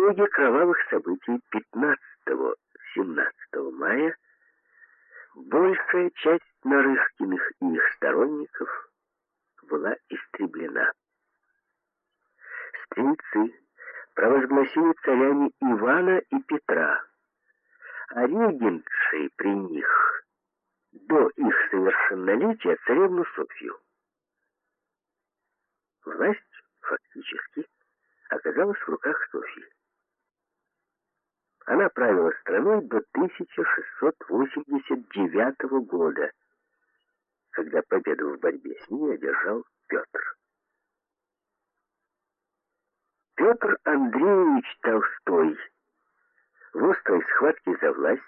итоге кровавых событий 15-17 мая большая часть Нарышкиных и их сторонников была истреблена. Стрельцы провозгласили царями Ивана и Петра, а регентшей при них до их совершеннолетия царевну Софью. Власть фактически оказалась в руках Софьи. Она правила страной до 1689 года, когда победу в борьбе с ней одержал Петр. Петр Андреевич Толстой в острой схватке за власть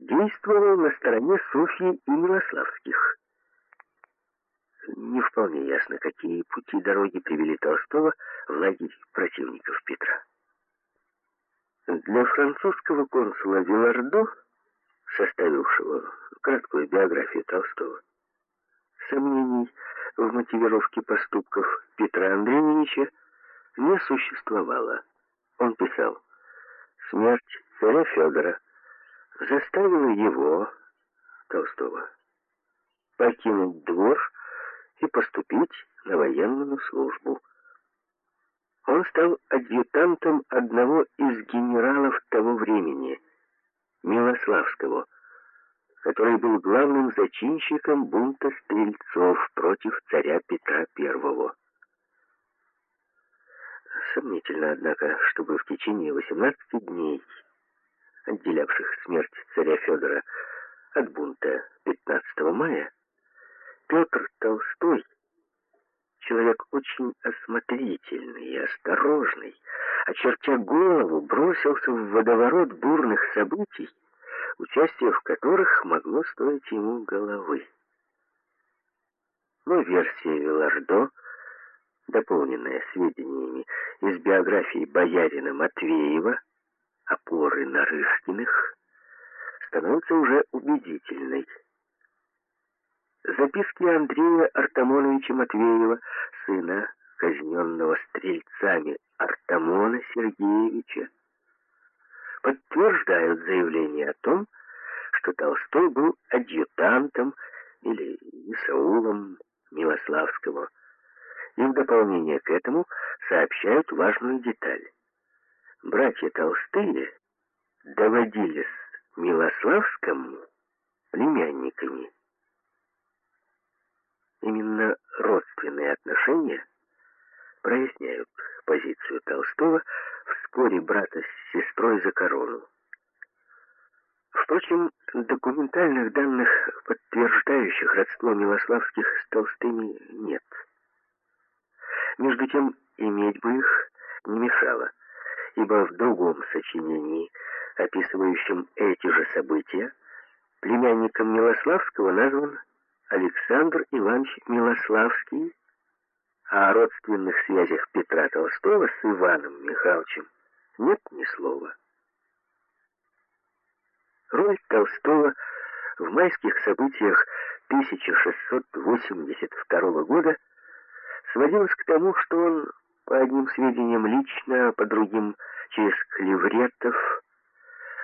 действовал на стороне Софьи и Милославских. Не вполне ясно, какие пути дороги привели Толстого в лагерь противников Петра. Для французского консула Вилардо, составившего краткую биографию Толстого, сомнений в мотивировке поступков Петра Андреевича не существовало. Он писал, «Смерть царя Федора заставила его, Толстого, покинуть двор и поступить на военную службу. Он стал адъютантом одного из генералов того времени, Милославского, который был главным зачинщиком бунта стрельцов против царя Петра I. Сомнительно, однако, чтобы в течение 18 дней, отделявших смерть царя Федора от бунта 15 мая, Петр Толстой, очень осмотрительный и осторожный, очертя голову, бросился в водоворот бурных событий, участие в которых могло стоить ему головы. Но версия Вилардо дополненная сведениями из биографии боярина Матвеева, опоры Нарышкиных, становится уже убедительной. Записки Андрея Артамоновича Матвеева, сына казненного стрельцами Артамона Сергеевича, подтверждают заявление о том, что Толстой был адъютантом или Исаулом Милославского, и в дополнение к этому сообщают важную деталь. Братья Толстые доводились Милославскому племянниками. Именно родственные отношения проясняют позицию Толстого в споре брата с сестрой за корону. Впрочем, документальных данных, подтверждающих родство Милославских с Толстыми, нет. Между тем, иметь бы их не мешало, ибо в другом сочинении, описывающем эти же события, племянником Милославского назван Александр Иванович Милославский, а о родственных связях Петра Толстого с Иваном Михайловичем нет ни слова. Роль Толстого в майских событиях 1682 года – сводилось к тому, что он, по одним сведениям лично, а по другим через клевретов,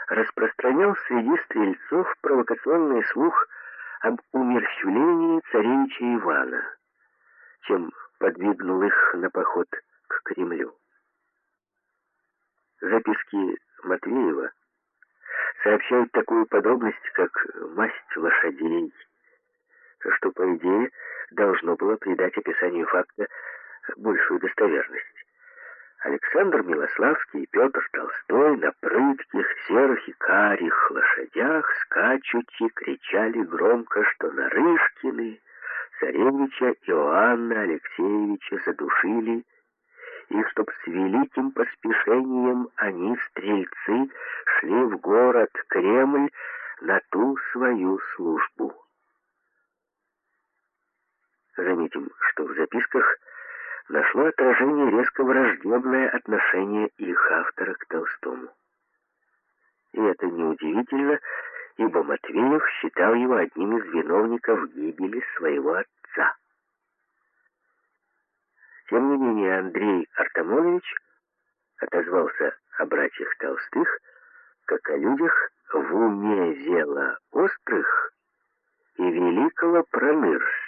распространял среди стрельцов провокационный слух об умерщвлении царевича Ивана, чем подвигнул их на поход к Кремлю. Записки Матвеева сообщают такую подробность, как масть лошадей, что, по идее, должно было придать описанию факта большую достоверность. Александр Милославский и Петр Толстой на прытких, серых и карих лошадях скачучи кричали громко, что Нарышкины царевича Иоанна Алексеевича задушили, и чтоб с великим поспешением они, стрельцы, шли в город Кремль на ту свою службу. Заметим, что в записках нашло отражение резко враждебное отношение их автора к Толстому. И это неудивительно, ибо Матвеев считал его одним из виновников гибели своего отца. Тем не менее, Андрей Артамонович отозвался о братьях Толстых, как о людях в уме зела острых и великого пронырства.